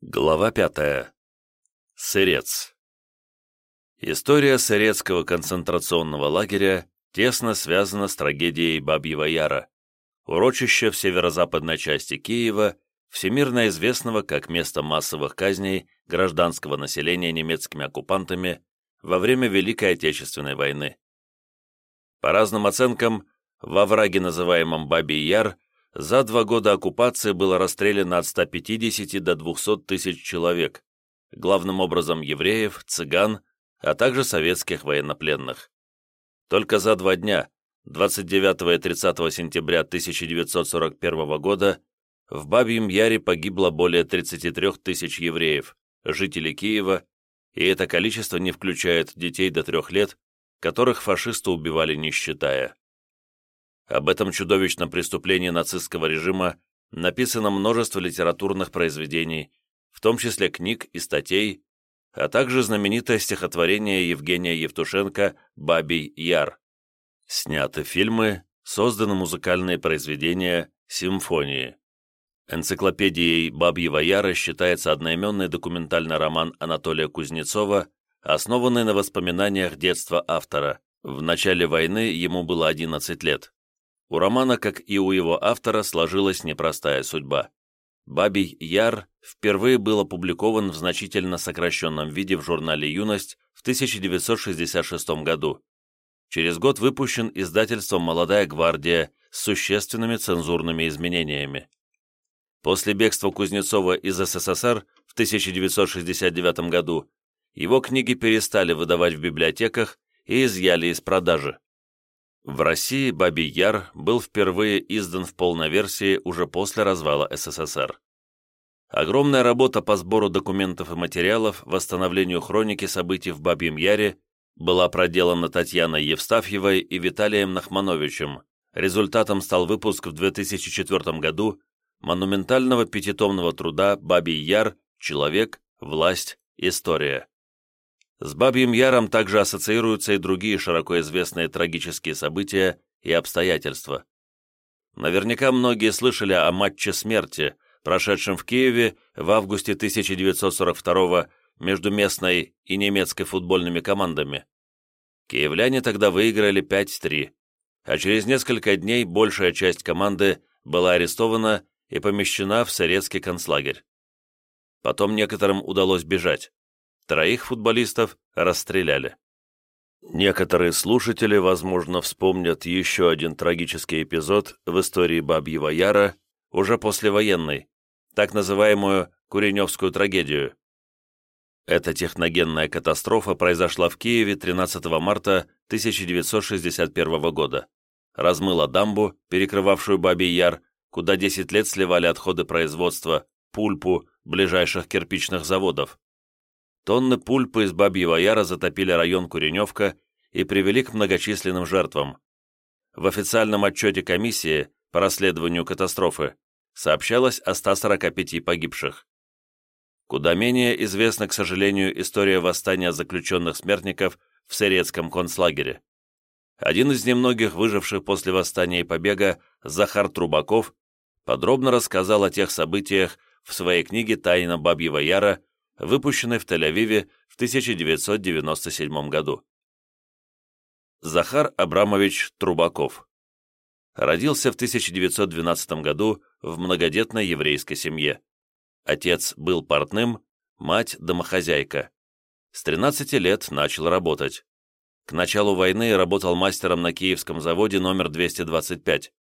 Глава пятая. Сырец. История Сырецкого концентрационного лагеря тесно связана с трагедией Бабьего Яра, урочища в северо-западной части Киева, всемирно известного как место массовых казней гражданского населения немецкими оккупантами во время Великой Отечественной войны. По разным оценкам, во враге, называемом Бабий Яр, за два года оккупации было расстреляно от 150 до 200 тысяч человек, главным образом евреев, цыган, а также советских военнопленных. Только за два дня, 29 и 30 сентября 1941 года, в Бабьем Яре погибло более 33 тысяч евреев, жителей Киева, и это количество не включает детей до трех лет, которых фашисты убивали не считая. Об этом чудовищном преступлении нацистского режима написано множество литературных произведений, в том числе книг и статей, а также знаменитое стихотворение Евгения Евтушенко «Бабий Яр». Сняты фильмы, созданы музыкальные произведения, симфонии. Энциклопедией Бабьего Яра считается одноименный документальный роман Анатолия Кузнецова, основанный на воспоминаниях детства автора. В начале войны ему было 11 лет. У романа, как и у его автора, сложилась непростая судьба. «Бабий Яр» впервые был опубликован в значительно сокращенном виде в журнале «Юность» в 1966 году. Через год выпущен издательством «Молодая гвардия» с существенными цензурными изменениями. После бегства Кузнецова из СССР в 1969 году его книги перестали выдавать в библиотеках и изъяли из продажи. В России «Бабий Яр» был впервые издан в полной версии уже после развала СССР. Огромная работа по сбору документов и материалов, восстановлению хроники событий в Бабьем Яре была проделана Татьяной Евстафьевой и Виталием Нахмановичем. Результатом стал выпуск в 2004 году монументального пятитомного труда «Бабий Яр. Человек, власть, история». С Бабьим Яром также ассоциируются и другие широко известные трагические события и обстоятельства. Наверняка многие слышали о матче смерти, прошедшем в Киеве в августе 1942 между местной и немецкой футбольными командами. Киевляне тогда выиграли 5-3, а через несколько дней большая часть команды была арестована и помещена в Сырецкий концлагерь. Потом некоторым удалось бежать. Троих футболистов расстреляли. Некоторые слушатели, возможно, вспомнят еще один трагический эпизод в истории Бабьего Яра, уже послевоенной, так называемую Куреневскую трагедию. Эта техногенная катастрофа произошла в Киеве 13 марта 1961 года. Размыла дамбу, перекрывавшую Бабий Яр, куда 10 лет сливали отходы производства, пульпу ближайших кирпичных заводов. Тонны пульпы из Бабьего Яра затопили район Куреневка и привели к многочисленным жертвам. В официальном отчете комиссии по расследованию катастрофы сообщалось о 145 погибших. Куда менее известна, к сожалению, история восстания заключенных смертников в Сырецком концлагере. Один из немногих выживших после восстания и побега, Захар Трубаков, подробно рассказал о тех событиях в своей книге «Тайна Бабьего Яра» выпущенной в Тель-Авиве в 1997 году. Захар Абрамович Трубаков родился в 1912 году в многодетной еврейской семье. Отец был портным, мать – домохозяйка. С 13 лет начал работать. К началу войны работал мастером на Киевском заводе номер 225.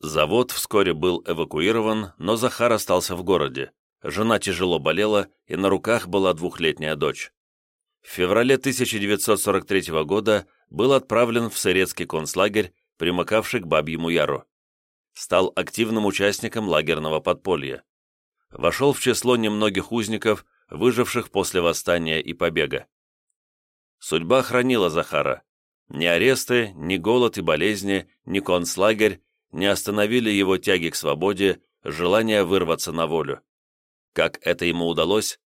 Завод вскоре был эвакуирован, но Захар остался в городе. Жена тяжело болела, и на руках была двухлетняя дочь. В феврале 1943 года был отправлен в Сырецкий концлагерь, примыкавший к Бабьему Яру. Стал активным участником лагерного подполья. Вошел в число немногих узников, выживших после восстания и побега. Судьба хранила Захара. Ни аресты, ни голод и болезни, ни концлагерь не остановили его тяги к свободе, желание вырваться на волю. Как это ему удалось?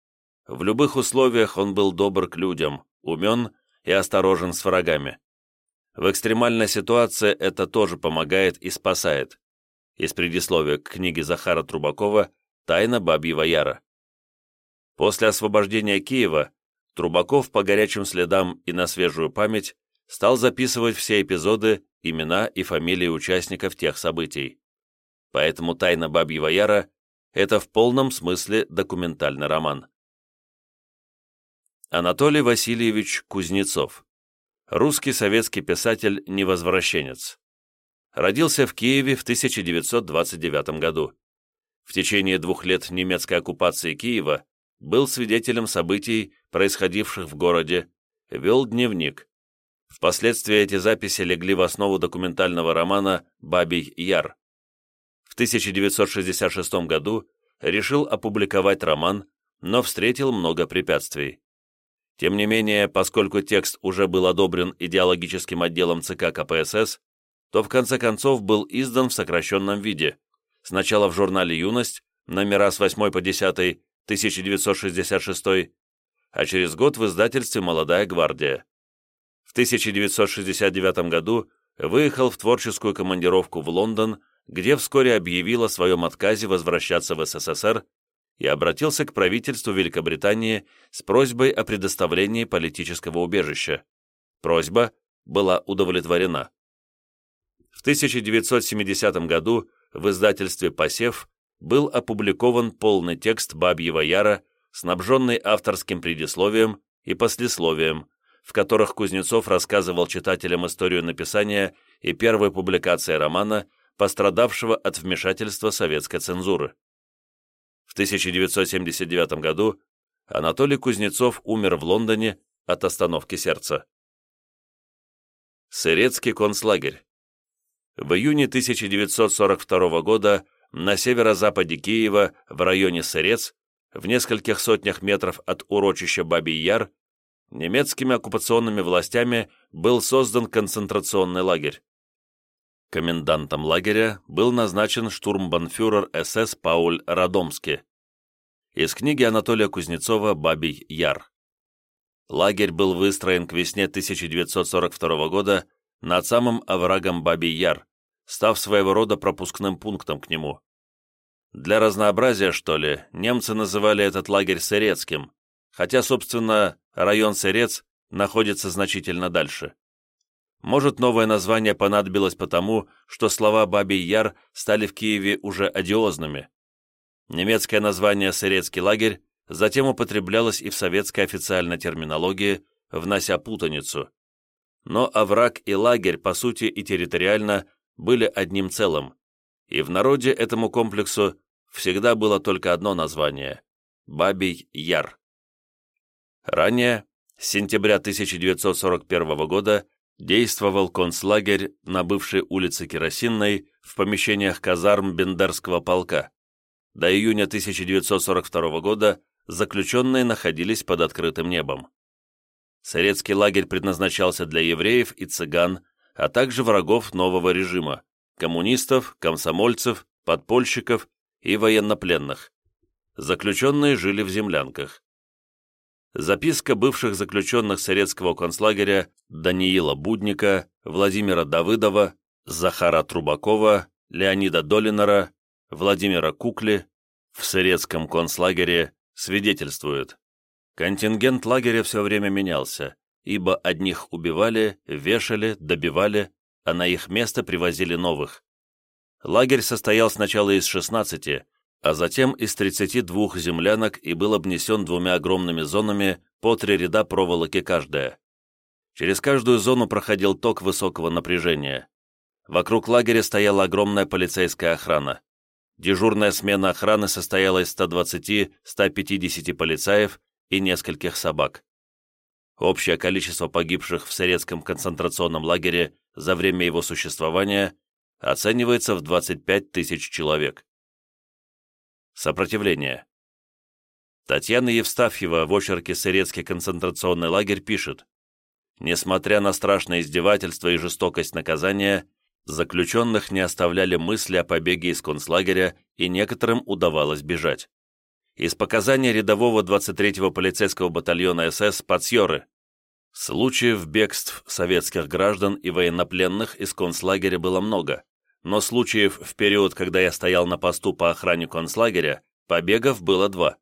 В любых условиях он был добр к людям, умен и осторожен с врагами. В экстремальной ситуации это тоже помогает и спасает. Из предисловия к книге Захара Трубакова «Тайна Бабьего Яра». После освобождения Киева Трубаков по горячим следам и на свежую память стал записывать все эпизоды, имена и фамилии участников тех событий. Поэтому «Тайна Бабьего Яра» — это в полном смысле документальный роман. Анатолий Васильевич Кузнецов. Русский советский писатель-невозвращенец. Родился в Киеве в 1929 году. В течение двух лет немецкой оккупации Киева был свидетелем событий, происходивших в городе, вел дневник. Впоследствии эти записи легли в основу документального романа «Бабий Яр». В 1966 году решил опубликовать роман, но встретил много препятствий. Тем не менее, поскольку текст уже был одобрен идеологическим отделом ЦК КПСС, то в конце концов был издан в сокращенном виде, сначала в журнале «Юность», номера с 8 по 10, 1966, а через год в издательстве «Молодая гвардия». В 1969 году выехал в творческую командировку в Лондон, где вскоре объявил о своем отказе возвращаться в СССР и обратился к правительству Великобритании с просьбой о предоставлении политического убежища. Просьба была удовлетворена. В 1970 году в издательстве «Посев» был опубликован полный текст «Бабьего Яра», снабженный авторским предисловием и послесловием, в которых Кузнецов рассказывал читателям историю написания и первой публикации романа, пострадавшего от вмешательства советской цензуры. В 1979 году Анатолий Кузнецов умер в Лондоне от остановки сердца. Сырецкий концлагерь. В июне 1942 года на северо-западе Киева, в районе Сырец, в нескольких сотнях метров от урочища Бабий Яр, немецкими оккупационными властями был создан концентрационный лагерь. Комендантом лагеря был назначен штурмбанфюрер СС Пауль Радомский. Из книги Анатолия Кузнецова «Бабий Яр». Лагерь был выстроен к весне 1942 года над самым оврагом Бабий Яр, став своего рода пропускным пунктом к нему. Для разнообразия, что ли, немцы называли этот лагерь Сырецким, хотя, собственно, район Сырец находится значительно дальше. Может, новое название понадобилось потому, что слова «Бабий Яр» стали в Киеве уже одиозными. Немецкое название «Сырецкий лагерь» затем употреблялось и в советской официальной терминологии, внося путаницу. Но овраг и лагерь, по сути и территориально, были одним целым, и в народе этому комплексу всегда было только одно название – Бабий Яр. Ранее, с сентября 1941 года, действовал концлагерь на бывшей улице Керосинной в помещениях казарм Бендерского полка. До июня 1942 года заключенные находились под открытым небом. Советский лагерь предназначался для евреев и цыган, а также врагов нового режима – коммунистов, комсомольцев, подпольщиков и военнопленных. Заключенные жили в землянках. Записка бывших заключенных советского концлагеря Даниила Будника, Владимира Давыдова, Захара Трубакова, Леонида Долинора, Владимира Кукли в советском концлагере свидетельствует. Контингент лагеря все время менялся, ибо одних убивали, вешали, добивали, а на их место привозили новых. Лагерь состоял сначала из 16, а затем из 32 землянок и был обнесен двумя огромными зонами по три ряда проволоки каждая. Через каждую зону проходил ток высокого напряжения. Вокруг лагеря стояла огромная полицейская охрана. Дежурная смена охраны состояла из 120-150 полицаев и нескольких собак. Общее количество погибших в советском концентрационном лагере за время его существования оценивается в 25 тысяч человек. Сопротивление. Татьяна Евстафьева в очерке «Сырецкий концентрационный лагерь» пишет, «Несмотря на страшное издевательство и жестокость наказания, заключенных не оставляли мысли о побеге из концлагеря, и некоторым удавалось бежать. Из показаний рядового 23-го полицейского батальона СС Пацьоры Случаев бегств советских граждан и военнопленных из концлагеря было много, но случаев в период, когда я стоял на посту по охране концлагеря, побегов было два.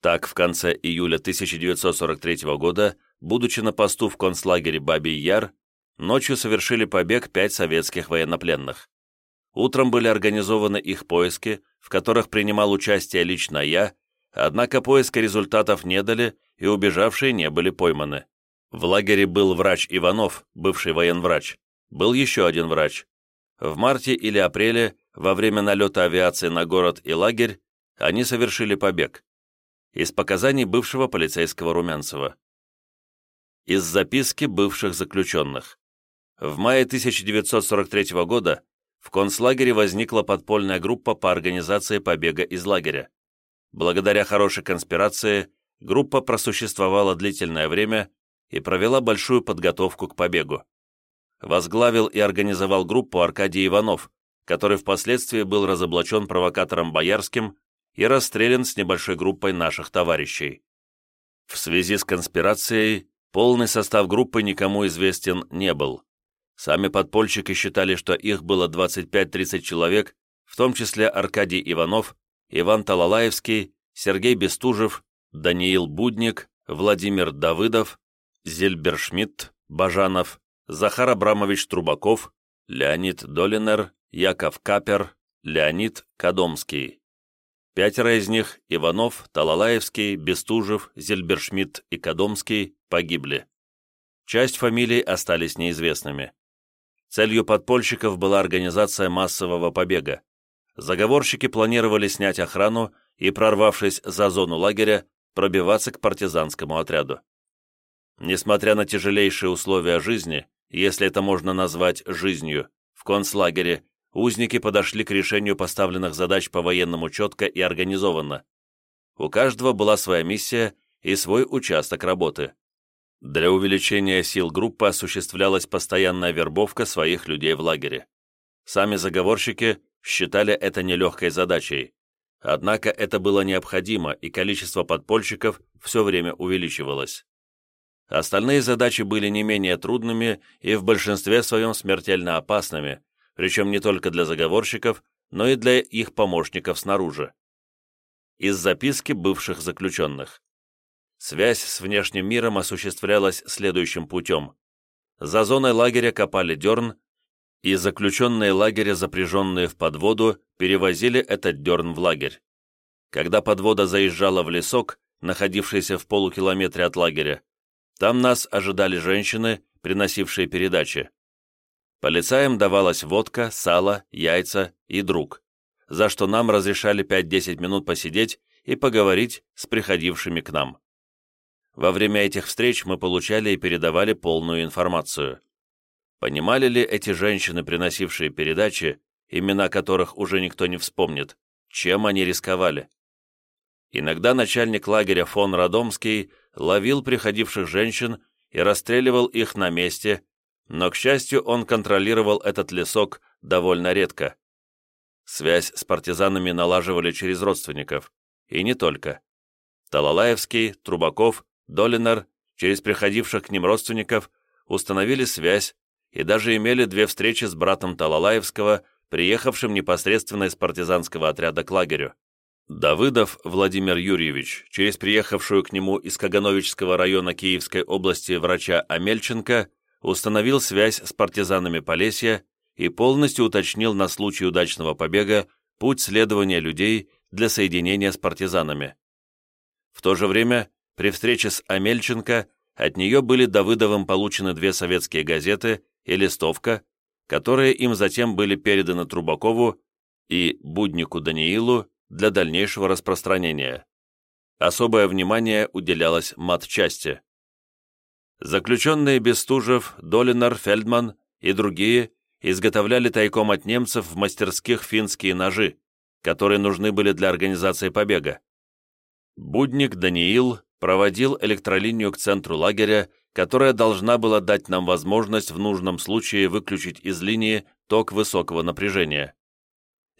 Так, в конце июля 1943 года, будучи на посту в концлагере Бабий Яр, ночью совершили побег пять советских военнопленных. Утром были организованы их поиски, в которых принимал участие лично я, однако поиска результатов не дали и убежавшие не были пойманы. В лагере был врач Иванов, бывший военврач. Был еще один врач. В марте или апреле, во время налета авиации на город и лагерь, они совершили побег. Из показаний бывшего полицейского Румянцева. Из записки бывших заключенных. В мае 1943 года в концлагере возникла подпольная группа по организации побега из лагеря. Благодаря хорошей конспирации группа просуществовала длительное время и провела большую подготовку к побегу. Возглавил и организовал группу Аркадий Иванов, который впоследствии был разоблачен провокатором Боярским и расстрелян с небольшой группой наших товарищей. В связи с конспирацией полный состав группы никому известен не был. Сами подпольщики считали, что их было 25-30 человек, в том числе Аркадий Иванов, Иван Талалаевский, Сергей Бестужев, Даниил Будник, Владимир Давыдов, Зельбершмидт, Бажанов, Захар Абрамович Трубаков, Леонид Долинер, Яков Капер, Леонид Кадомский. Пятеро из них – Иванов, Талалаевский, Бестужев, Зельбершмидт и Кадомский – погибли. Часть фамилий остались неизвестными. Целью подпольщиков была организация массового побега. Заговорщики планировали снять охрану и, прорвавшись за зону лагеря, пробиваться к партизанскому отряду. Несмотря на тяжелейшие условия жизни, если это можно назвать жизнью, в концлагере узники подошли к решению поставленных задач по-военному четко и организованно. У каждого была своя миссия и свой участок работы. Для увеличения сил группы осуществлялась постоянная вербовка своих людей в лагере. Сами заговорщики считали это нелегкой задачей. Однако это было необходимо, и количество подпольщиков все время увеличивалось. Остальные задачи были не менее трудными и в большинстве своем смертельно опасными, причем не только для заговорщиков, но и для их помощников снаружи. Из записки бывших заключенных. Связь с внешним миром осуществлялась следующим путем. За зоной лагеря копали дерн, и заключенные лагеря, запряженные в подводу, перевозили этот дерн в лагерь. Когда подвода заезжала в лесок, находившийся в полукилометре от лагеря, там нас ожидали женщины, приносившие передачи. Полицаям давалась водка, сало, яйца и друг, за что нам разрешали 5-10 минут посидеть и поговорить с приходившими к нам. Во время этих встреч мы получали и передавали полную информацию. Понимали ли эти женщины, приносившие передачи, имена которых уже никто не вспомнит, чем они рисковали? Иногда начальник лагеря фон Радомский ловил приходивших женщин и расстреливал их на месте, но, к счастью, он контролировал этот лесок довольно редко. Связь с партизанами налаживали через родственников, и не только. Талалаевский, Трубаков Долинар, через приходивших к ним родственников, установили связь и даже имели две встречи с братом Талалаевского, приехавшим непосредственно из партизанского отряда к лагерю. Давыдов Владимир Юрьевич, через приехавшую к нему из Кагановичского района Киевской области врача Амельченко, установил связь с партизанами Полесья и полностью уточнил на случай удачного побега путь следования людей для соединения с партизанами. В то же время при встрече с Амельченко от нее были Давыдовым получены две советские газеты и листовка, которые им затем были переданы Трубакову и Буднику Даниилу для дальнейшего распространения. Особое внимание уделялось матчасти. Заключенные Бестужев, Долинар, Фельдман и другие изготовляли тайком от немцев в мастерских финские ножи, которые нужны были для организации побега. Будник Даниил проводил электролинию к центру лагеря, которая должна была дать нам возможность в нужном случае выключить из линии ток высокого напряжения.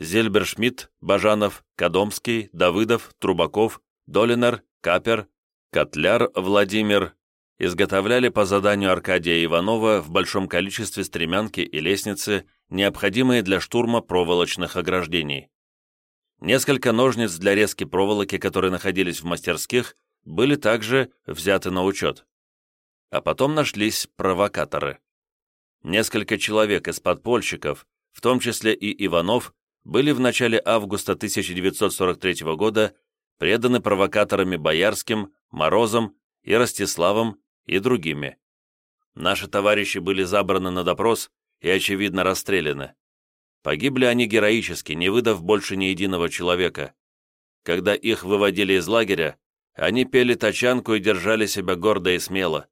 Зельбершмидт, Бажанов, Кадомский, Давыдов, Трубаков, Долинер, Капер, Котляр Владимир изготовляли по заданию Аркадия Иванова в большом количестве стремянки и лестницы, необходимые для штурма проволочных ограждений. Несколько ножниц для резки проволоки, которые находились в мастерских, были также взяты на учет. А потом нашлись провокаторы. Несколько человек из подпольщиков, в том числе и Иванов, были в начале августа 1943 года преданы провокаторами Боярским, Морозом и Ростиславом и другими. Наши товарищи были забраны на допрос и, очевидно, расстреляны. Погибли они героически, не выдав больше ни единого человека. Когда их выводили из лагеря, они пели тачанку и держали себя гордо и смело.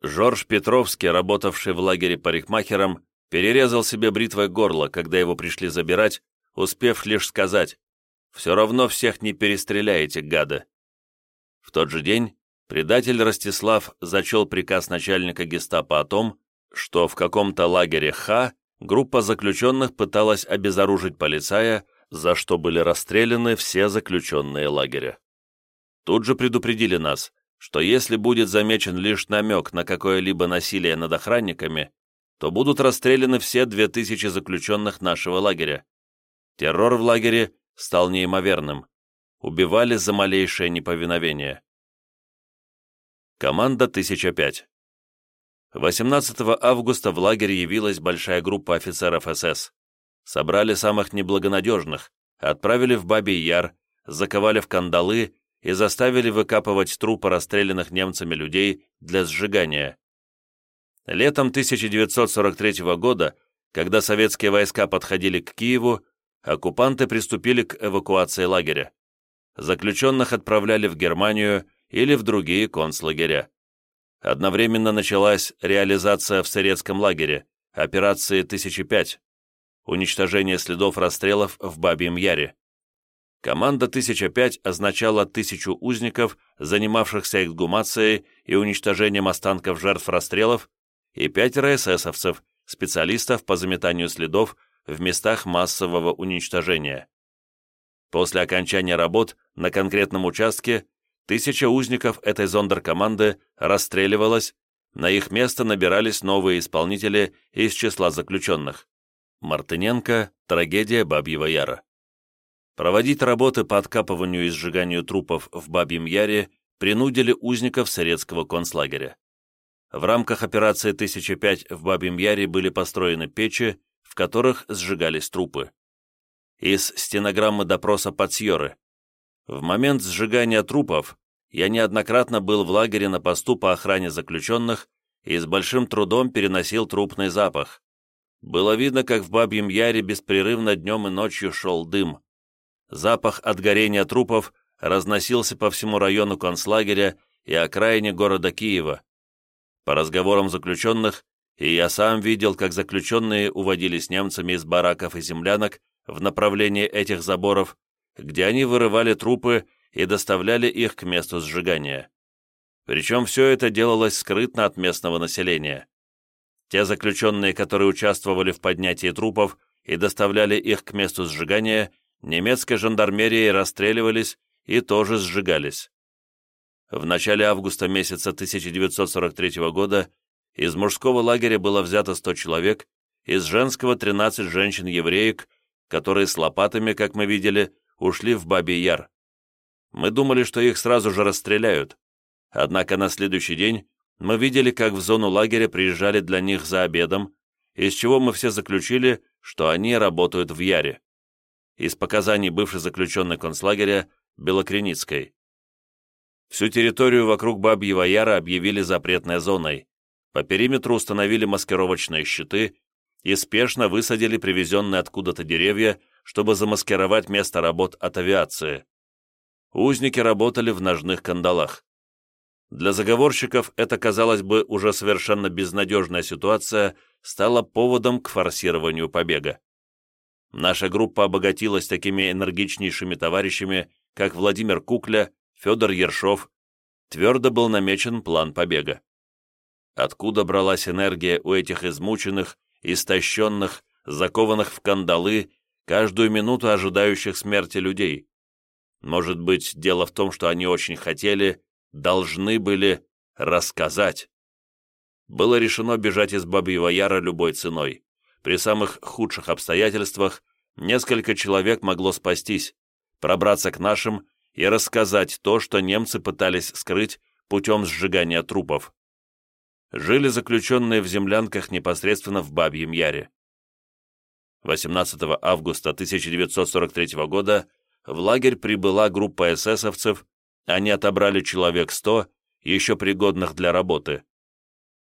Жорж Петровский, работавший в лагере парикмахером, перерезал себе бритвой горло, когда его пришли забирать, успев лишь сказать «Все равно всех не перестреляете, гады». В тот же день предатель Ростислав зачел приказ начальника гестапо о том, что в каком-то лагере Х группа заключенных пыталась обезоружить полицая, за что были расстреляны все заключенные лагеря. Тут же предупредили нас, что если будет замечен лишь намек на какое-либо насилие над охранниками, то будут расстреляны все две тысячи заключенных нашего лагеря. Террор в лагере стал неимоверным. Убивали за малейшее неповиновение. Команда 1005 18 августа в лагерь явилась большая группа офицеров СС. Собрали самых неблагонадежных, отправили в Бабий Яр, заковали в кандалы и заставили выкапывать трупы расстрелянных немцами людей для сжигания. Летом 1943 года, когда советские войска подходили к Киеву, оккупанты приступили к эвакуации лагеря. Заключенных отправляли в Германию или в другие концлагеря. Одновременно началась реализация в Сырецком лагере, операции 1005, уничтожение следов расстрелов в Бабьем Яре. Команда 1005 означала тысячу узников, занимавшихся эксгумацией и уничтожением останков жертв расстрелов, и пятеро эсэсовцев, специалистов по заметанию следов в местах массового уничтожения. После окончания работ на конкретном участке тысяча узников этой зондеркоманды расстреливалась, на их место набирались новые исполнители из числа заключенных. Мартыненко «Трагедия Бабьего Яра». Проводить работы по откапыванию и сжиганию трупов в Бабьем Яре принудили узников Советского концлагеря. В рамках операции «1005» в Бабьем Яре были построены печи, в которых сжигались трупы. Из стенограммы допроса Пацьоры. В момент сжигания трупов я неоднократно был в лагере на посту по охране заключенных и с большим трудом переносил трупный запах. Было видно, как в Бабьем Яре беспрерывно днем и ночью шел дым. Запах от горения трупов разносился по всему району концлагеря и окраине города Киева. По разговорам заключенных, и я сам видел, как заключенные уводились немцами из бараков и землянок в направлении этих заборов, где они вырывали трупы и доставляли их к месту сжигания. Причем все это делалось скрытно от местного населения. Те заключенные, которые участвовали в поднятии трупов и доставляли их к месту сжигания, немецкой жандармерией расстреливались и тоже сжигались. В начале августа месяца 1943 года из мужского лагеря было взято 100 человек, из женского 13 женщин-евреек, которые с лопатами, как мы видели, ушли в Бабий Яр. Мы думали, что их сразу же расстреляют. Однако на следующий день мы видели, как в зону лагеря приезжали для них за обедом, из чего мы все заключили, что они работают в Яре из показаний бывшей заключенной концлагеря Белокреницкой. Всю территорию вокруг Бабьего Яра объявили запретной зоной. По периметру установили маскировочные щиты и спешно высадили привезенные откуда-то деревья, чтобы замаскировать место работ от авиации. Узники работали в ножных кандалах. Для заговорщиков это, казалось бы, уже совершенно безнадежная ситуация стала поводом к форсированию побега. Наша группа обогатилась такими энергичнейшими товарищами, как Владимир Кукля, Федор Ершов. Твердо был намечен план побега. Откуда бралась энергия у этих измученных, истощенных, закованных в кандалы, каждую минуту ожидающих смерти людей? Может быть, дело в том, что они очень хотели, должны были рассказать. Было решено бежать из Бабьего Яра любой ценой. При самых худших обстоятельствах несколько человек могло спастись, пробраться к нашим и рассказать то, что немцы пытались скрыть путем сжигания трупов. Жили заключенные в землянках непосредственно в Бабьем Яре. 18 августа 1943 года в лагерь прибыла группа эсэсовцев, они отобрали человек 100, еще пригодных для работы.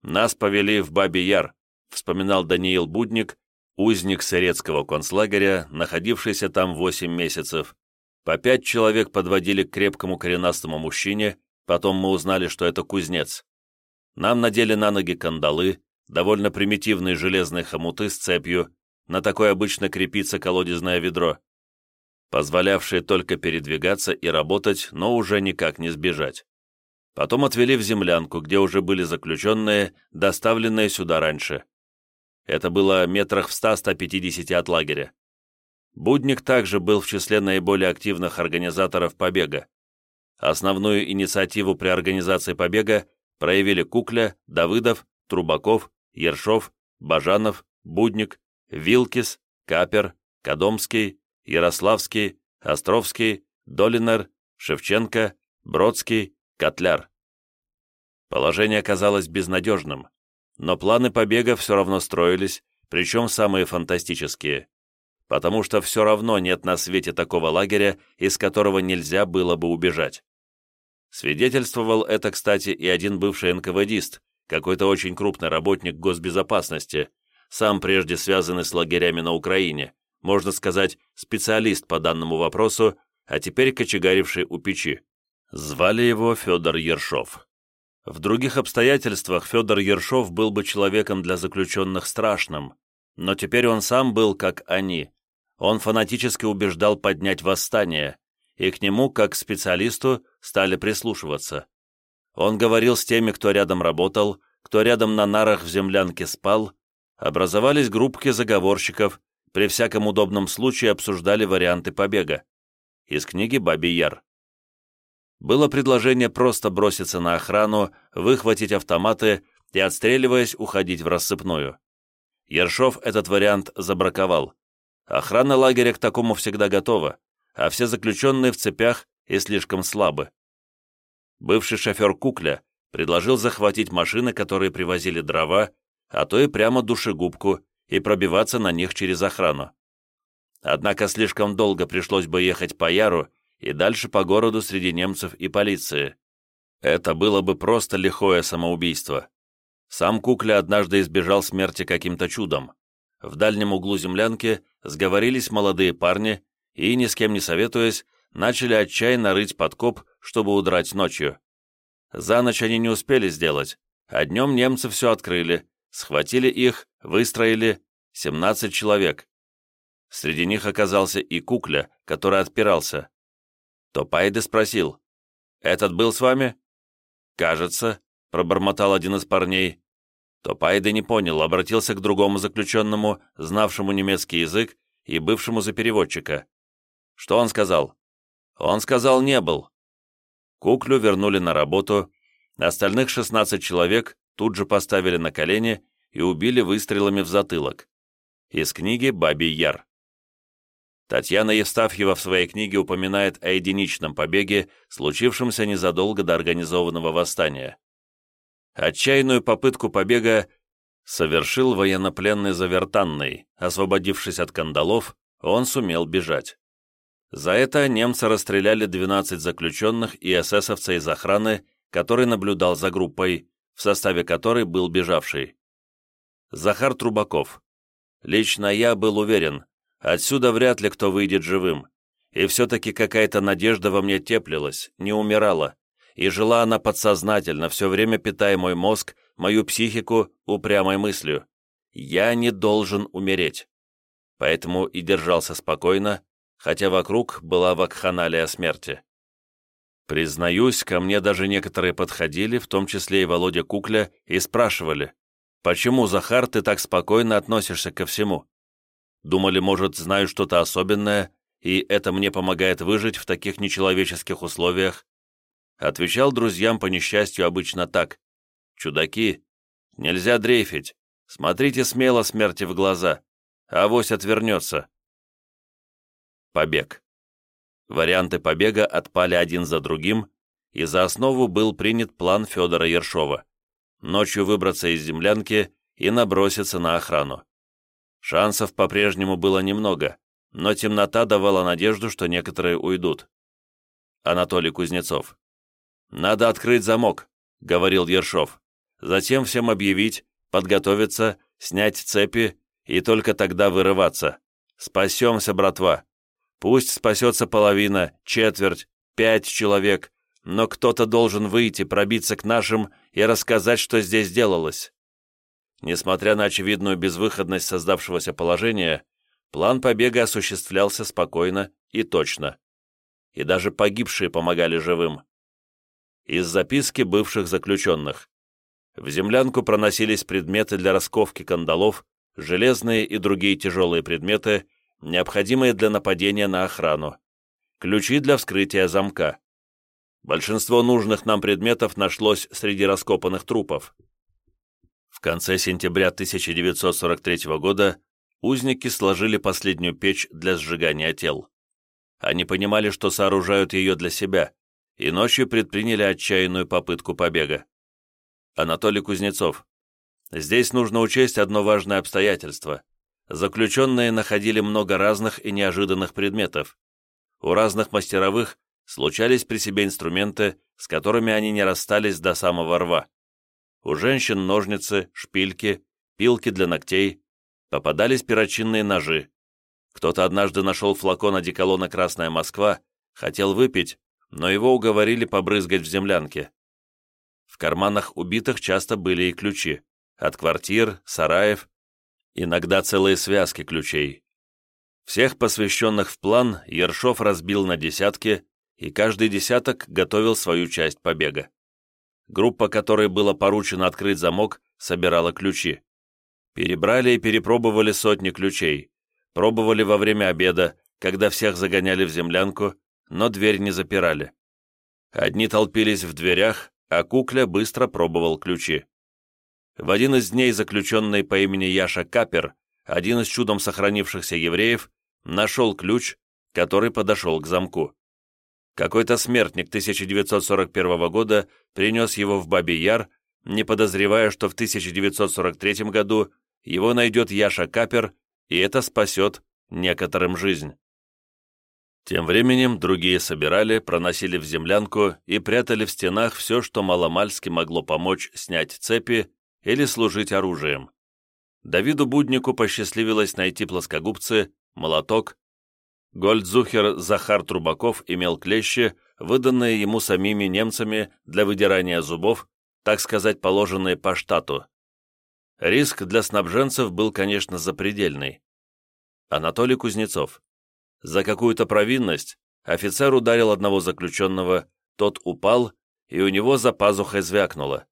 Нас повели в Бабий Яр, вспоминал Даниил Будник, узник Сырецкого концлагеря, находившийся там 8 месяцев. По пять человек подводили к крепкому коренастому мужчине, потом мы узнали, что это кузнец. Нам надели на ноги кандалы, довольно примитивные железные хомуты с цепью, на такой обычно крепится колодезное ведро, позволявшие только передвигаться и работать, но уже никак не сбежать. Потом отвели в землянку, где уже были заключенные, доставленные сюда раньше. Это было метрах в 100-150 от лагеря. Будник также был в числе наиболее активных организаторов побега. Основную инициативу при организации побега проявили Кукля, Давыдов, Трубаков, Ершов, Бажанов, Будник, Вилкис, Капер, Кадомский, Ярославский, Островский, Долинер, Шевченко, Бродский, Котляр. Положение казалось безнадежным, но планы побега все равно строились, причем самые фантастические, потому что все равно нет на свете такого лагеря, из которого нельзя было бы убежать. Свидетельствовал это, кстати, и один бывший НКВДист, какой-то очень крупный работник госбезопасности, сам прежде связанный с лагерями на Украине, можно сказать, специалист по данному вопросу, а теперь кочегаривший у печи. Звали его Федор Ершов. В других обстоятельствах Федор Ершов был бы человеком для заключенных страшным, но теперь он сам был как они. Он фанатически убеждал поднять восстание, и к нему, как к специалисту, стали прислушиваться. Он говорил с теми, кто рядом работал, кто рядом на нарах в землянке спал, образовались группки заговорщиков, при всяком удобном случае обсуждали варианты побега. Из книги «Бабий Яр». Было предложение просто броситься на охрану, выхватить автоматы и, отстреливаясь, уходить в рассыпную. Ершов этот вариант забраковал. Охрана лагеря к такому всегда готова, а все заключенные в цепях и слишком слабы. Бывший шофер Кукля предложил захватить машины, которые привозили дрова, а то и прямо душегубку, и пробиваться на них через охрану. Однако слишком долго пришлось бы ехать по Яру и дальше по городу среди немцев и полиции. Это было бы просто лихое самоубийство. Сам Кукля однажды избежал смерти каким-то чудом. В дальнем углу землянки сговорились молодые парни и, ни с кем не советуясь, начали отчаянно рыть подкоп, чтобы удрать ночью. За ночь они не успели сделать, а днем немцы все открыли, схватили их, выстроили 17 человек. Среди них оказался и Кукля, который отпирался. Топайды спросил, «Этот был с вами?» «Кажется», — пробормотал один из парней. Топайды не понял, обратился к другому заключенному, знавшему немецкий язык и бывшему за переводчика. Что он сказал? Он сказал, не был. Куклю вернули на работу, остальных 16 человек тут же поставили на колени и убили выстрелами в затылок. Из книги «Бабий Яр». Татьяна Евстафьева в своей книге упоминает о единичном побеге, случившемся незадолго до организованного восстания. Отчаянную попытку побега совершил военнопленный Завертанный. Освободившись от кандалов, он сумел бежать. За это немцы расстреляли 12 заключенных и эсэсовца из охраны, который наблюдал за группой, в составе которой был бежавший. Захар Трубаков. Лично я был уверен, Отсюда вряд ли кто выйдет живым. И все-таки какая-то надежда во мне теплилась, не умирала. И жила она подсознательно, все время питая мой мозг, мою психику упрямой мыслью. Я не должен умереть. Поэтому и держался спокойно, хотя вокруг была вакханалия смерти. Признаюсь, ко мне даже некоторые подходили, в том числе и Володя Кукля, и спрашивали, «Почему, Захар, ты так спокойно относишься ко всему? Думали, может, знаю что-то особенное, и это мне помогает выжить в таких нечеловеческих условиях. Отвечал друзьям по несчастью обычно так. «Чудаки, нельзя дрейфить. Смотрите смело смерти в глаза. Авось отвернется». Побег. Варианты побега отпали один за другим, и за основу был принят план Федора Ершова – ночью выбраться из землянки и наброситься на охрану. Шансов по-прежнему было немного, но темнота давала надежду, что некоторые уйдут. Анатолий Кузнецов. «Надо открыть замок», — говорил Ершов. «Затем всем объявить, подготовиться, снять цепи и только тогда вырываться. Спасемся, братва. Пусть спасется половина, четверть, пять человек, но кто-то должен выйти, пробиться к нашим и рассказать, что здесь делалось». Несмотря на очевидную безвыходность создавшегося положения, план побега осуществлялся спокойно и точно. И даже погибшие помогали живым. Из записки бывших заключенных. В землянку проносились предметы для расковки кандалов, железные и другие тяжелые предметы, необходимые для нападения на охрану, ключи для вскрытия замка. Большинство нужных нам предметов нашлось среди раскопанных трупов. В конце сентября 1943 года узники сложили последнюю печь для сжигания тел. Они понимали, что сооружают ее для себя, и ночью предприняли отчаянную попытку побега. Анатолий Кузнецов. Здесь нужно учесть одно важное обстоятельство. Заключенные находили много разных и неожиданных предметов. У разных мастеровых случались при себе инструменты, с которыми они не расстались до самого рва. У женщин ножницы, шпильки, пилки для ногтей, попадались перочинные ножи. Кто-то однажды нашел флакон одеколона «Красная Москва», хотел выпить, но его уговорили побрызгать в землянке. В карманах убитых часто были и ключи. От квартир, сараев, иногда целые связки ключей. Всех посвященных в план Ершов разбил на десятки, и каждый десяток готовил свою часть побега. Группа, которой было поручено открыть замок, собирала ключи. Перебрали и перепробовали сотни ключей. Пробовали во время обеда, когда всех загоняли в землянку, но дверь не запирали. Одни толпились в дверях, а Кукля быстро пробовал ключи. В один из дней заключенный по имени Яша Капер, один из чудом сохранившихся евреев, нашел ключ, который подошел к замку. Какой-то смертник 1941 года принес его в Бабий Яр, не подозревая, что в 1943 году его найдет Яша Капер, и это спасет некоторым жизнь. Тем временем другие собирали, проносили в землянку и прятали в стенах все, что маломальски могло помочь снять цепи или служить оружием. Давиду Буднику посчастливилось найти плоскогубцы, молоток. Гольдзухер Захар Трубаков имел клещи, выданные ему самими немцами для выдирания зубов, так сказать, положенные по штату. Риск для снабженцев был, конечно, запредельный. Анатолий Кузнецов. За какую-то провинность офицер ударил одного заключенного, тот упал, и у него за пазухой звякнуло.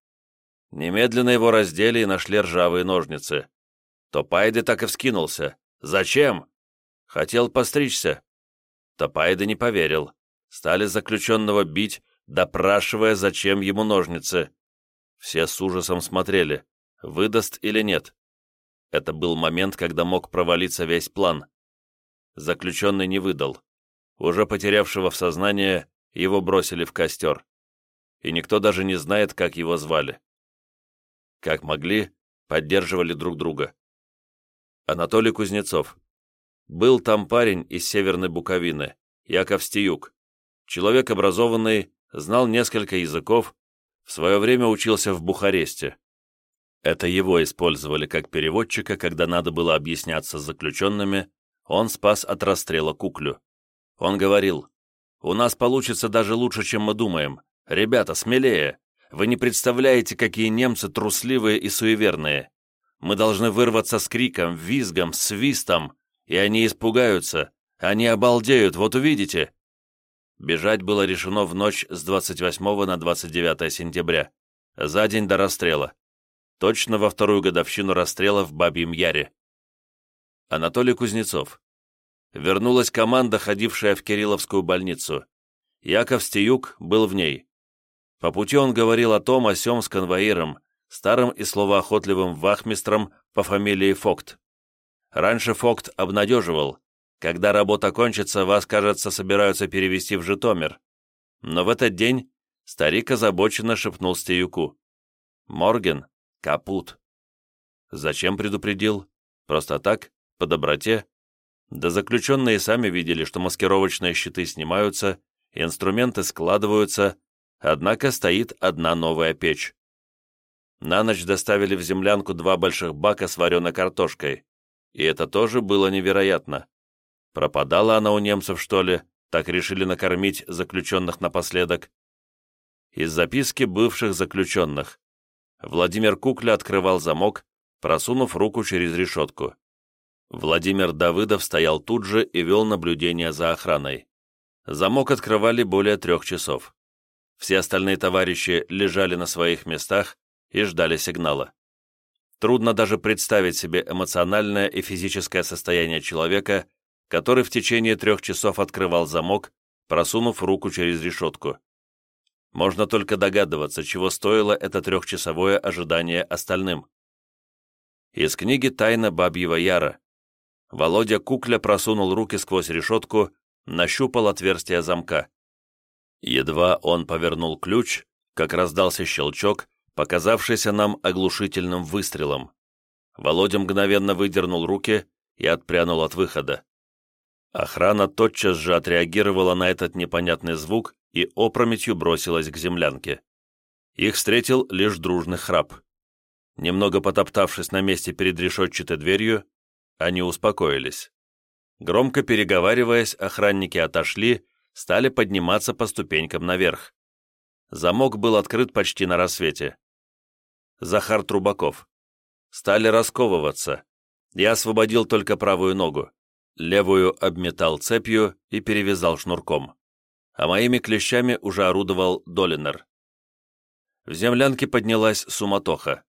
Немедленно его раздели и нашли ржавые ножницы. Топайды так и вскинулся. «Зачем?» «Хотел постричься». Топайды не поверил. Стали заключенного бить, допрашивая, зачем ему ножницы. Все с ужасом смотрели, выдаст или нет. Это был момент, когда мог провалиться весь план. Заключенный не выдал. Уже потерявшего в сознание, его бросили в костер. И никто даже не знает, как его звали. Как могли, поддерживали друг друга. Анатолий Кузнецов. Был там парень из Северной Буковины, Яков Стиюк. Человек образованный, знал несколько языков, в свое время учился в Бухаресте. Это его использовали как переводчика, когда надо было объясняться с заключенными, он спас от расстрела куклю. Он говорил, «У нас получится даже лучше, чем мы думаем. Ребята, смелее. Вы не представляете, какие немцы трусливые и суеверные. Мы должны вырваться с криком, визгом, свистом, и они испугаются. Они обалдеют, вот увидите». Бежать было решено в ночь с 28 на 29 сентября, за день до расстрела. Точно во вторую годовщину расстрела в Бабьем Яре. Анатолий Кузнецов. Вернулась команда, ходившая в Кирилловскую больницу. Яков Стеюк был в ней. По пути он говорил о том, о сём с конвоиром, старым и словоохотливым вахмистром по фамилии Фокт. Раньше Фокт обнадеживал. Когда работа кончится, вас, кажется, собираются перевести в Житомир. Но в этот день старик озабоченно шепнул Стеюку. «Морген, капут». Зачем предупредил? Просто так? По доброте? Да заключенные сами видели, что маскировочные щиты снимаются, инструменты складываются, однако стоит одна новая печь. На ночь доставили в землянку два больших бака с вареной картошкой, и это тоже было невероятно. Пропадала она у немцев, что ли, так решили накормить заключенных напоследок. Из записки бывших заключенных. Владимир Кукля открывал замок, просунув руку через решетку. Владимир Давыдов стоял тут же и вел наблюдение за охраной. Замок открывали более трех часов. Все остальные товарищи лежали на своих местах и ждали сигнала. Трудно даже представить себе эмоциональное и физическое состояние человека, который в течение трех часов открывал замок, просунув руку через решетку. Можно только догадываться, чего стоило это трехчасовое ожидание остальным. Из книги «Тайна Бабьего Яра» Володя Кукля просунул руки сквозь решетку, нащупал отверстие замка. Едва он повернул ключ, как раздался щелчок, показавшийся нам оглушительным выстрелом. Володя мгновенно выдернул руки и отпрянул от выхода. Охрана тотчас же отреагировала на этот непонятный звук и опрометью бросилась к землянке. Их встретил лишь дружный храп. Немного потоптавшись на месте перед решетчатой дверью, они успокоились. Громко переговариваясь, охранники отошли, стали подниматься по ступенькам наверх. Замок был открыт почти на рассвете. Захар Трубаков. Стали расковываться. Я освободил только правую ногу. Левую обметал цепью и перевязал шнурком. А моими клещами уже орудовал Долинер. В землянке поднялась суматоха.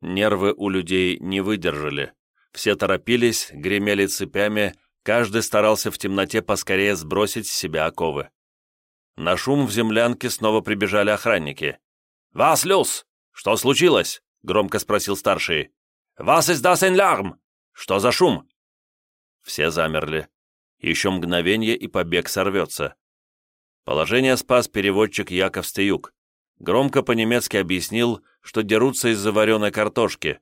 Нервы у людей не выдержали. Все торопились, гремели цепями, каждый старался в темноте поскорее сбросить с себя оковы. На шум в землянке снова прибежали охранники. «Вас, Люс! Что случилось?» — громко спросил старший. «Вас ist das ein Lärm? Что за шум?» Все замерли. Еще мгновение, и побег сорвется. Положение спас переводчик Яков Стеюк. Громко по-немецки объяснил, что дерутся из-за вареной картошки.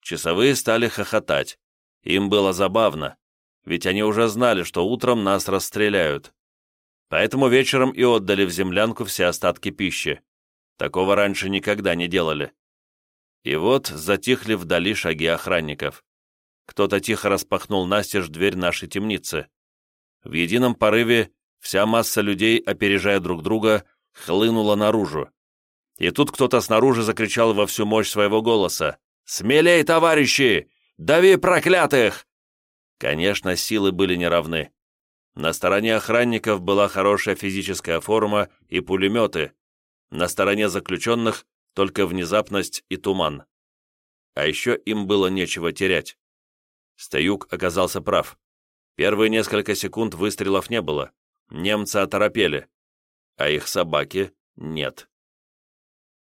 Часовые стали хохотать. Им было забавно, ведь они уже знали, что утром нас расстреляют. Поэтому вечером и отдали в землянку все остатки пищи. Такого раньше никогда не делали. И вот затихли вдали шаги охранников. Кто-то тихо распахнул настежь дверь нашей темницы. В едином порыве вся масса людей, опережая друг друга, хлынула наружу. И тут кто-то снаружи закричал во всю мощь своего голоса. «Смелей, товарищи! Дави проклятых!» Конечно, силы были неравны. На стороне охранников была хорошая физическая форма и пулеметы. На стороне заключенных только внезапность и туман. А еще им было нечего терять. Стоюк оказался прав. Первые несколько секунд выстрелов не было. Немцы оторопели. А их собаки нет.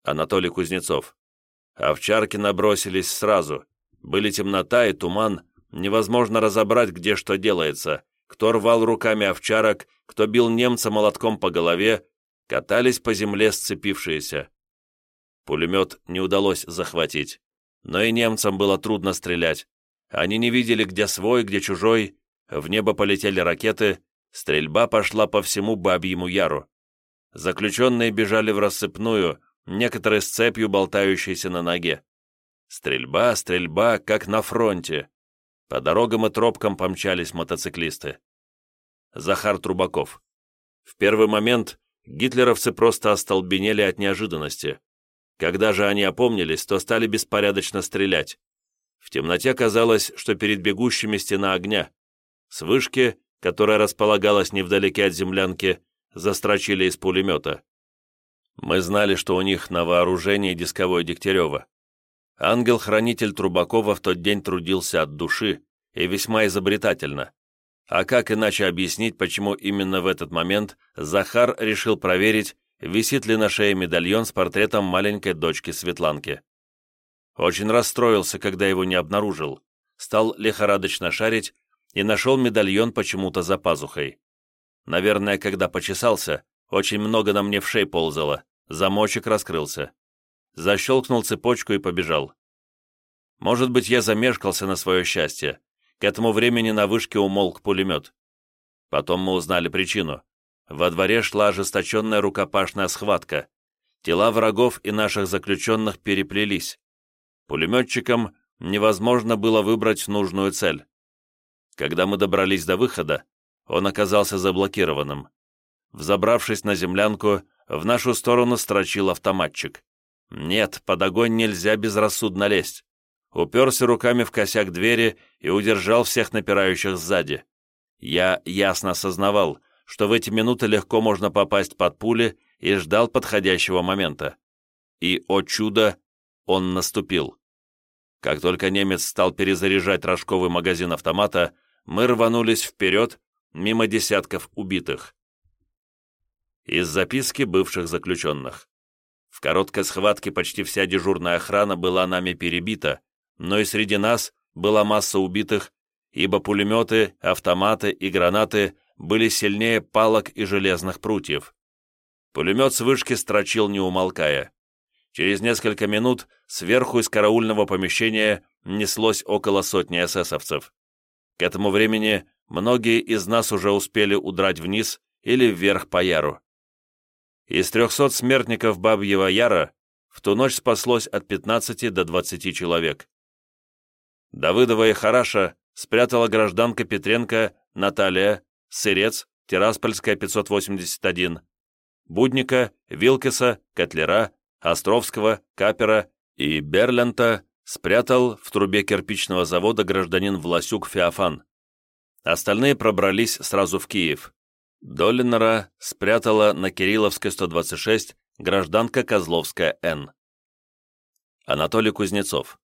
Анатолий Кузнецов. Овчарки набросились сразу. Были темнота и туман, невозможно разобрать, где что делается. Кто рвал руками овчарок, кто бил немца молотком по голове, катались по земле сцепившиеся. Пулемет не удалось захватить, но и немцам было трудно стрелять. Они не видели, где свой, где чужой, в небо полетели ракеты, стрельба пошла по всему Бабьему Яру. Заключенные бежали в рассыпную, некоторые с цепью, болтающейся на ноге. Стрельба, стрельба, как на фронте. По дорогам и тропкам помчались мотоциклисты. Захар Трубаков. В первый момент гитлеровцы просто остолбенели от неожиданности. Когда же они опомнились, то стали беспорядочно стрелять. В темноте казалось, что перед бегущими стена огня. С вышки, которая располагалась невдалеке от землянки, застрочили из пулемета. Мы знали, что у них на вооружении дисковой Дегтярева. Ангел-хранитель Трубакова в тот день трудился от души и весьма изобретательно. А как иначе объяснить, почему именно в этот момент Захар решил проверить, висит ли на шее медальон с портретом маленькой дочки Светланки? Очень расстроился, когда его не обнаружил. Стал лихорадочно шарить и нашел медальон почему-то за пазухой. Наверное, когда почесался, очень много на мне в шей ползало, замочек раскрылся. Защелкнул цепочку и побежал. Может быть, я замешкался на свое счастье. К этому времени на вышке умолк пулемет. Потом мы узнали причину. Во дворе шла ожесточенная рукопашная схватка. Тела врагов и наших заключенных переплелись. Пулеметчикам невозможно было выбрать нужную цель. Когда мы добрались до выхода, он оказался заблокированным. Взобравшись на землянку, в нашу сторону строчил автоматчик. Нет, под огонь нельзя безрассудно лезть. Уперся руками в косяк двери и удержал всех напирающих сзади. Я ясно осознавал, что в эти минуты легко можно попасть под пули и ждал подходящего момента. И, о чудо, он наступил. Как только немец стал перезаряжать рожковый магазин автомата, мы рванулись вперед, мимо десятков убитых. Из записки бывших заключенных. Короткой схватке почти вся дежурная охрана была нами перебита, но и среди нас была масса убитых, ибо пулеметы, автоматы и гранаты были сильнее палок и железных прутьев. Пулемет с вышки строчил не умолкая. Через несколько минут сверху из караульного помещения неслось около сотни эсэсовцев. К этому времени многие из нас уже успели удрать вниз или вверх по яру. Из трехсот смертников Бабьего Яра в ту ночь спаслось от 15 до 20 человек. Давыдова и Хараша спрятала гражданка Петренко Наталья, Сырец, Тираспольская, 581, Будника, Вилкеса, Котлера, Островского, Капера и Берлента спрятал в трубе кирпичного завода гражданин Власюк Феофан. Остальные пробрались сразу в Киев. Долинора спрятала на Кирилловской 126 гражданка Козловская Н. Анатолий Кузнецов.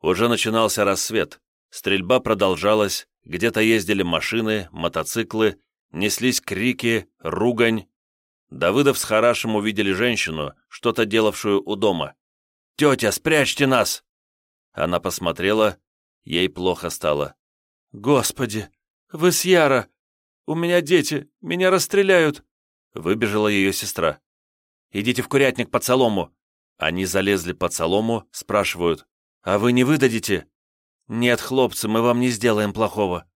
Уже начинался рассвет, стрельба продолжалась, где-то ездили машины, мотоциклы, неслись крики, ругань. Давыдов с Харашем увидели женщину, что-то делавшую у дома. «Тетя, спрячьте нас!» Она посмотрела, ей плохо стало. «Господи, вы с Яра! У меня дети, меня расстреляют!» Выбежала ее сестра. «Идите в курятник под солому!» Они залезли под солому, спрашивают. «А вы не выдадите?» «Нет, хлопцы, мы вам не сделаем плохого».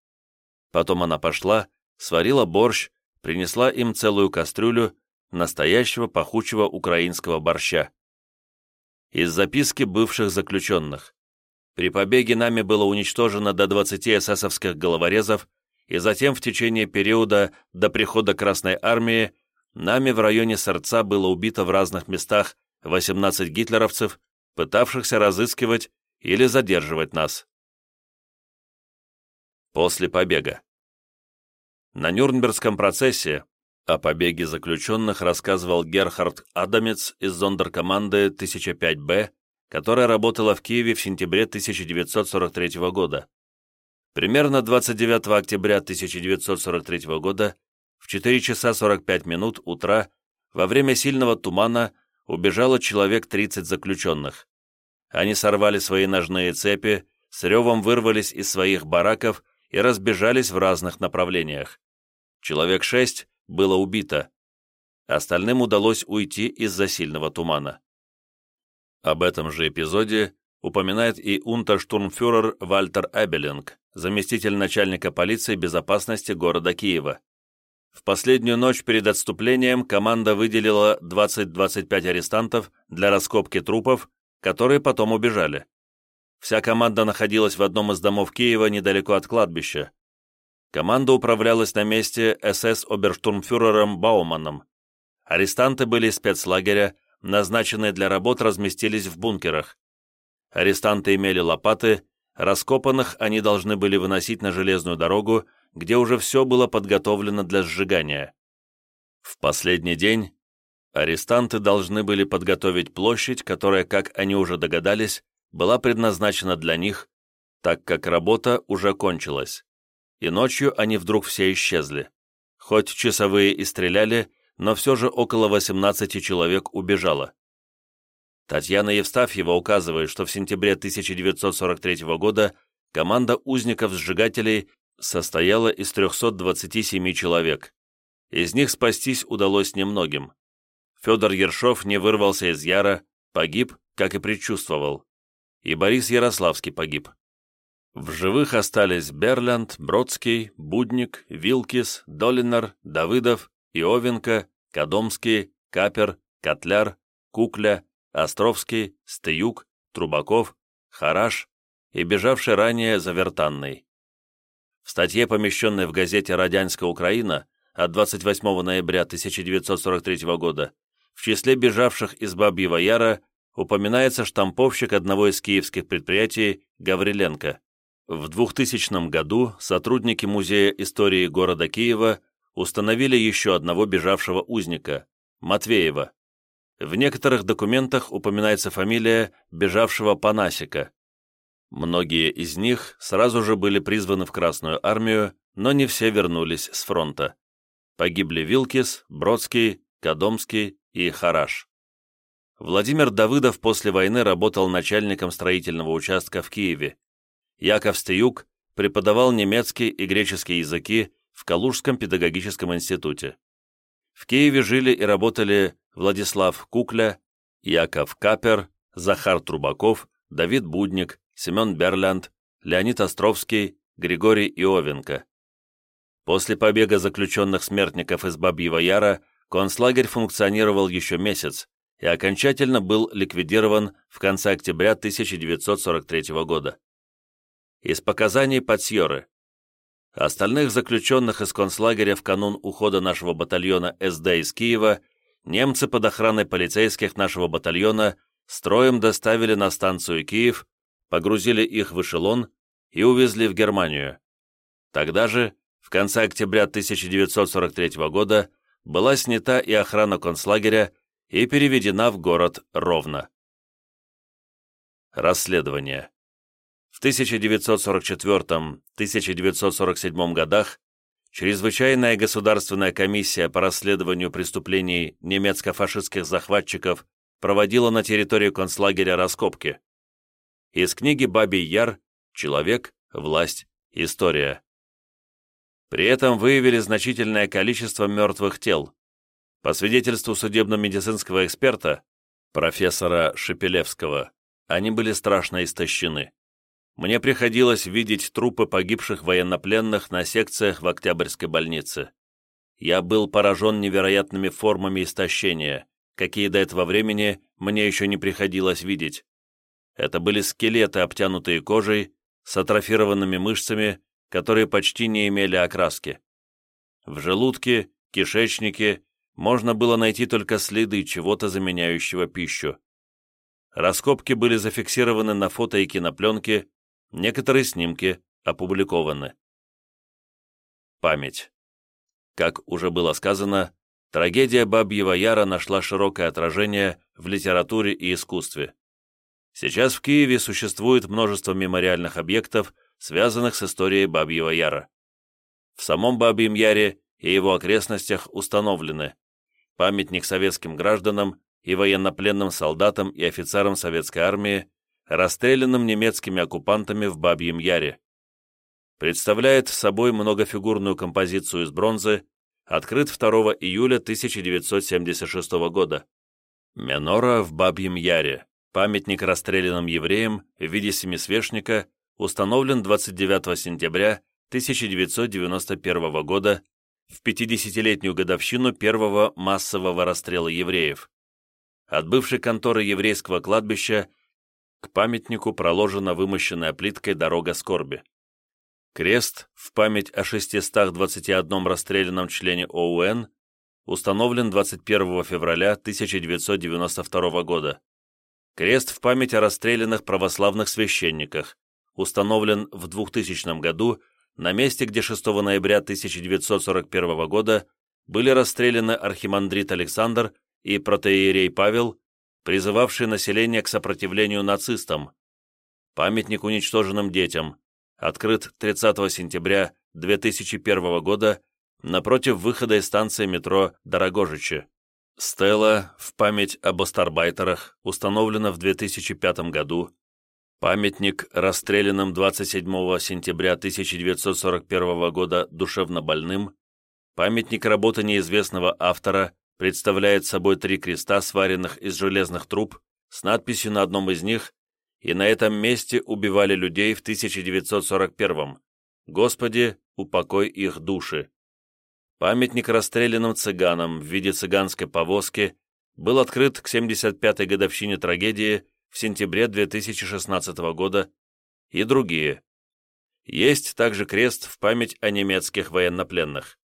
Потом она пошла, сварила борщ, принесла им целую кастрюлю настоящего пахучего украинского борща. Из записки бывших заключенных. При побеге нами было уничтожено до 20 эсэсовских головорезов, и затем в течение периода до прихода Красной Армии нами в районе Сорца было убито в разных местах 18 гитлеровцев, пытавшихся разыскивать или задерживать нас. После побега. На Нюрнбергском процессе о побеге заключенных рассказывал Герхард Адамец из зондеркоманды 1005-Б которая работала в Киеве в сентябре 1943 года. Примерно 29 октября 1943 года в 4 часа 45 минут утра во время сильного тумана убежало человек 30 заключенных. Они сорвали свои ножные цепи, с ревом вырвались из своих бараков и разбежались в разных направлениях. Человек шесть было убито. Остальным удалось уйти из-за сильного тумана. Об этом же эпизоде упоминает и унтерштурмфюрер Вальтер Эбелинг, заместитель начальника полиции безопасности города Киева. В последнюю ночь перед отступлением команда выделила 20-25 арестантов для раскопки трупов, которые потом убежали. Вся команда находилась в одном из домов Киева недалеко от кладбища. Команда управлялась на месте СС-оберштурмфюрером Бауманом. Арестанты были из спецлагеря, назначенные для работ, разместились в бункерах. Арестанты имели лопаты, раскопанных они должны были выносить на железную дорогу, где уже все было подготовлено для сжигания. В последний день арестанты должны были подготовить площадь, которая, как они уже догадались, была предназначена для них, так как работа уже кончилась. И ночью они вдруг все исчезли. Хоть часовые и стреляли, но все же около 18 человек убежало. Татьяна Евстафьева указывает, что в сентябре 1943 года команда узников-сжигателей состояла из 327 человек. Из них спастись удалось немногим. Федор Ершов не вырвался из Яра, погиб, как и предчувствовал. И Борис Ярославский погиб. В живых остались Берлянд, Бродский, Будник, Вилкис, Долинар, Давыдов, Иовенко, Кадомский, Капер, Котляр, Кукля, Островский, Стеюк, Трубаков, Хараш и бежавший ранее Завертанный. В статье, помещенной в газете «Радянская Украина» от 28 ноября 1943 года, в числе бежавших из Бабьего Яра упоминается штамповщик одного из киевских предприятий Гавриленко. В 2000 году сотрудники Музея истории города Киева установили еще одного бежавшего узника – Матвеева. В некоторых документах упоминается фамилия бежавшего Панасика. Многие из них сразу же были призваны в Красную армию, но не все вернулись с фронта. Погибли Вилкис, Бродский, Кадомский и Хараш. Владимир Давыдов после войны работал начальником строительного участка в Киеве. Яков Стеюк преподавал немецкий и греческий языки в Калужском педагогическом институте. В Киеве жили и работали Владислав Кукля, Яков Капер, Захар Трубаков, Давид Будник, Семен Берлянд, Леонид Островский, Григорий Иовенко. После побега заключенных смертников из Бабьего Яра концлагерь функционировал еще месяц и окончательно был ликвидирован в конце октября 1943 года. Из показаний Патсьоры. Остальных заключенных из концлагеря в канун ухода нашего батальона СД из Киева немцы под охраной полицейских нашего батальона строем доставили на станцию Киев, погрузили их в эшелон и увезли в Германию. Тогда же, в конце октября 1943 года, была снята и охрана концлагеря и переведена в город Ровно. Расследование. В 1944-1947 годах Чрезвычайная государственная комиссия по расследованию преступлений немецко-фашистских захватчиков проводила на территории концлагеря раскопки. Из книги «Бабий Яр. Человек, власть, история». При этом выявили значительное количество мертвых тел. По свидетельству судебно-медицинского эксперта, профессора Шепелевского, они были страшно истощены мне приходилось видеть трупы погибших военнопленных на секциях в Октябрьской больнице. Я был поражен невероятными формами истощения, какие до этого времени мне еще не приходилось видеть. Это были скелеты, обтянутые кожей, с атрофированными мышцами, которые почти не имели окраски. В желудке, кишечнике можно было найти только следы чего-то заменяющего пищу. Раскопки были зафиксированы на фото и кинопленке, Некоторые снимки опубликованы. Память. Как уже было сказано, трагедия Бабьего Яра нашла широкое отражение в литературе и искусстве. Сейчас в Киеве существует множество мемориальных объектов, связанных с историей Бабьего Яра. В самом Бабьем Яре и его окрестностях установлены памятник советским гражданам и военнопленным солдатам и офицерам советской армии, расстрелянным немецкими оккупантами в Бабьем Яре. Представляет собой многофигурную композицию из бронзы, открыт 2 июля 1976 года. Менора в Бабьем Яре, памятник расстрелянным евреям в виде семисвешника, установлен 29 сентября 1991 года в 50-летнюю годовщину первого массового расстрела евреев. От бывшей конторы еврейского кладбища к памятнику проложена вымощенная плиткой дорога скорби. Крест в память о 621 расстрелянном члене ОУН установлен 21 февраля 1992 года. Крест в память о расстрелянных православных священниках установлен в 2000 году на месте, где 6 ноября 1941 года были расстреляны архимандрит Александр и протеерей Павел призывавший население к сопротивлению нацистам. Памятник уничтоженным детям, открыт 30 сентября 2001 года напротив выхода из станции метро Дорогожичи. Стела в память об астарбайтерах установлена в 2005 году. Памятник расстрелянным 27 сентября 1941 года душевнобольным, памятник работы неизвестного автора представляет собой три креста, сваренных из железных труб, с надписью на одном из них «И на этом месте убивали людей в 1941 Господи, упокой их души». Памятник расстрелянным цыганам в виде цыганской повозки был открыт к 75-й годовщине трагедии в сентябре 2016 года и другие. Есть также крест в память о немецких военнопленных.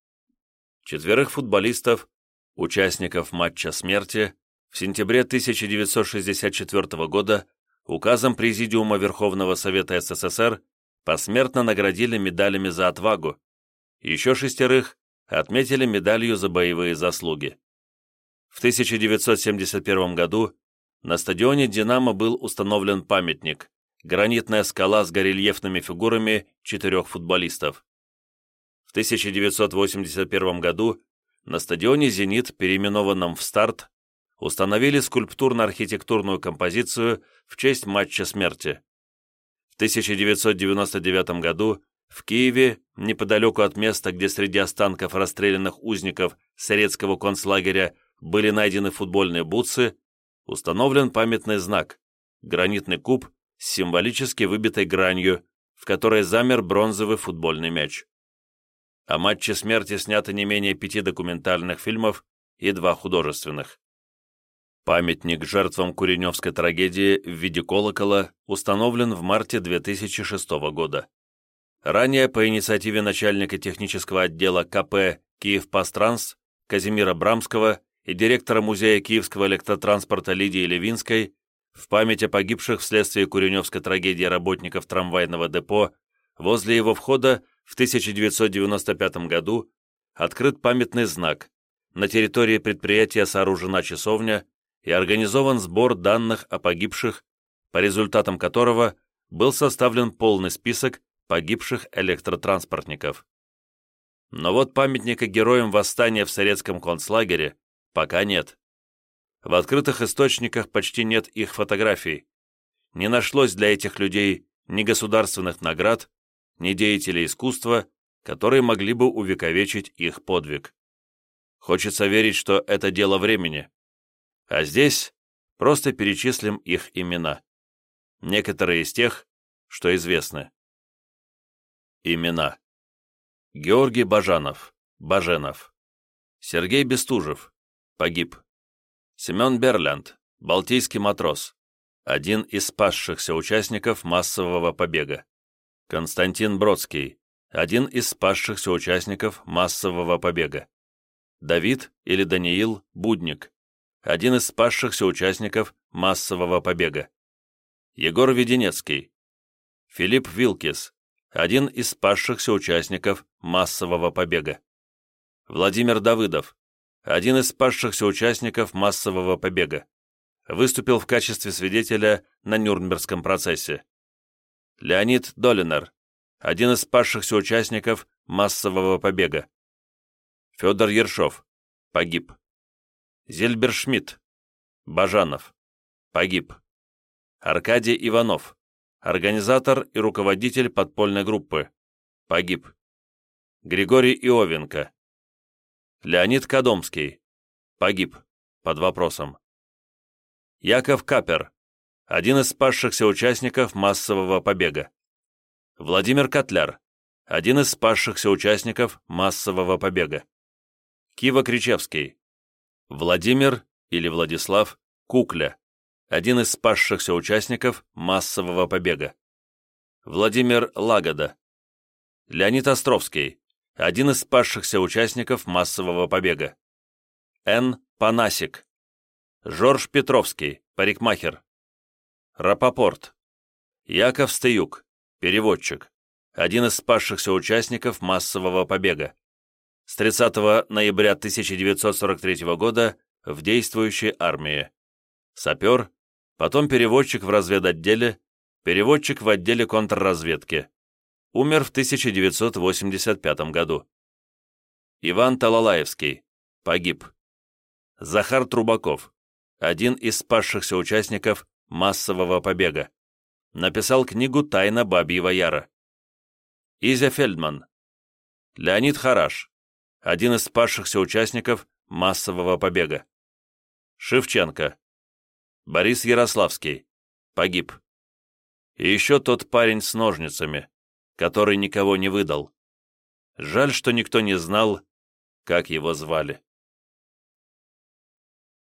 Четверых футболистов, участников матча смерти, в сентябре 1964 года указом Президиума Верховного Совета СССР посмертно наградили медалями за отвагу. Еще шестерых отметили медалью за боевые заслуги. В 1971 году на стадионе «Динамо» был установлен памятник – гранитная скала с горельефными фигурами четырех футболистов. В 1981 году на стадионе «Зенит», переименованном в «Старт», установили скульптурно-архитектурную композицию в честь матча смерти. В 1999 году в Киеве, неподалеку от места, где среди останков расстрелянных узников советского концлагеря были найдены футбольные бутсы, установлен памятный знак – гранитный куб с символически выбитой гранью, в которой замер бронзовый футбольный мяч. О матче смерти снято не менее пяти документальных фильмов и два художественных. Памятник жертвам Куреневской трагедии в виде колокола установлен в марте 2006 года. Ранее по инициативе начальника технического отдела КП «Киевпастранс» Казимира Брамского и директора Музея Киевского электротранспорта Лидии Левинской в память о погибших вследствие Куреневской трагедии работников трамвайного депо возле его входа в 1995 году открыт памятный знак. На территории предприятия сооружена часовня и организован сбор данных о погибших, по результатам которого был составлен полный список погибших электротранспортников. Но вот памятника героям восстания в советском концлагере Пока нет. В открытых источниках почти нет их фотографий. Не нашлось для этих людей ни государственных наград, ни деятелей искусства, которые могли бы увековечить их подвиг. Хочется верить, что это дело времени. А здесь просто перечислим их имена. Некоторые из тех, что известны. Имена. Георгий Бажанов, Баженов. Сергей Бестужев, Погиб. Семен Берлянд, балтийский матрос. Один из спасшихся участников массового побега. Константин Бродский, один из спасшихся участников массового побега. Давид или Даниил Будник, один из спасшихся участников массового побега. Егор Веденецкий, Филипп Вилкис, один из спасшихся участников массового побега. Владимир Давыдов, один из спасшихся участников массового побега, выступил в качестве свидетеля на Нюрнбергском процессе. Леонид Долинер, один из спасшихся участников массового побега. Федор Ершов, погиб. Зильбер Шмидт, Бажанов, погиб. Аркадий Иванов, организатор и руководитель подпольной группы, погиб. Григорий Иовенко, Леонид Кадомский. Погиб. Под вопросом. Яков Капер. Один из спасшихся участников массового побега. Владимир Котляр. Один из спасшихся участников массового побега. Кива Кричевский. Владимир или Владислав Кукля. Один из спасшихся участников массового побега. Владимир Лагода. Леонид Островский один из спасшихся участников массового побега. Н. Панасик. Жорж Петровский, парикмахер. Рапопорт. Яков Стеюк, переводчик. Один из спасшихся участников массового побега. С 30 ноября 1943 года в действующей армии. Сапер, потом переводчик в разведотделе, переводчик в отделе контрразведки умер в 1985 году. Иван Талалаевский, погиб. Захар Трубаков, один из спасшихся участников массового побега. Написал книгу «Тайна Бабьего Яра». Изя Фельдман. Леонид Хараш. Один из спасшихся участников массового побега. Шевченко. Борис Ярославский. Погиб. И еще тот парень с ножницами, который никого не выдал. Жаль, что никто не знал, как его звали.